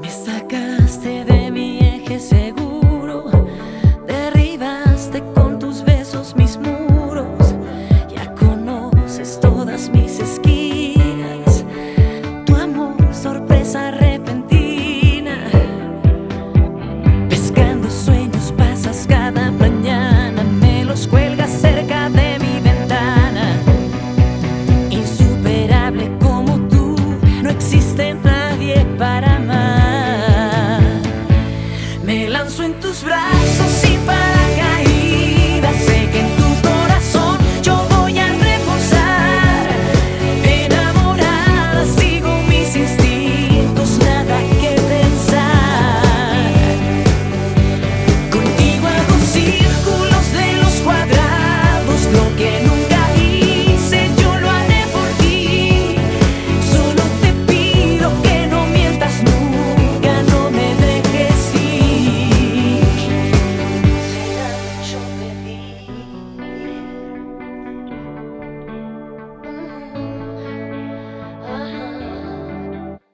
Me sacaste de mi eje seguro, derribaste con tus besos mis muros, ya conoces todas mis esquinas, tu amor sorpresa repentina, pescando sueños pasas cada mañana, me los cuelgas cerca de mi ventana, insuperable como tú, no existe nadie para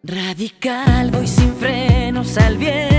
Radical, voy sin frenos al viento.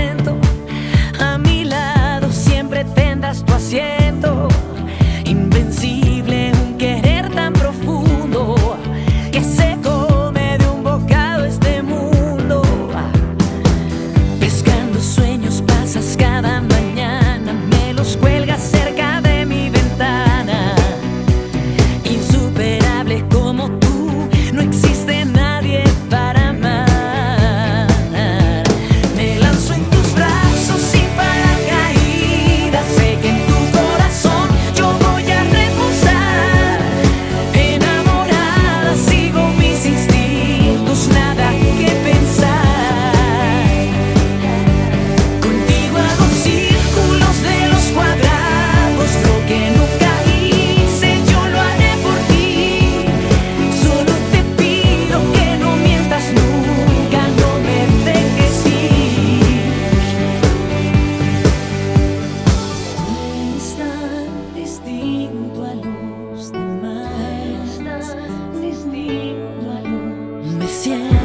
me.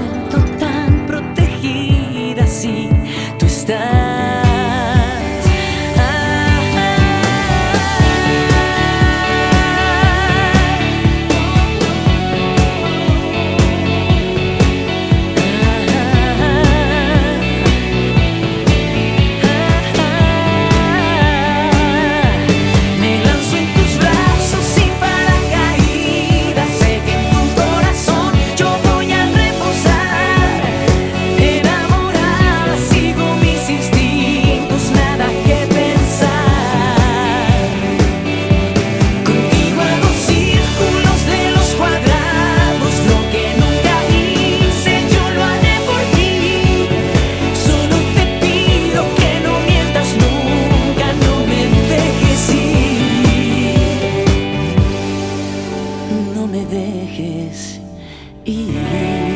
dejes ir.